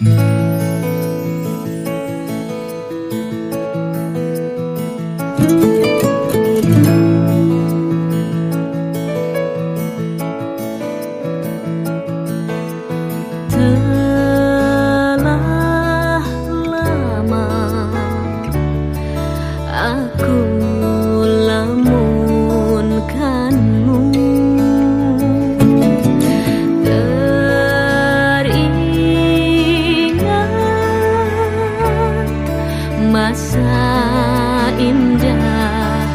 Mm-hmm. masa indah.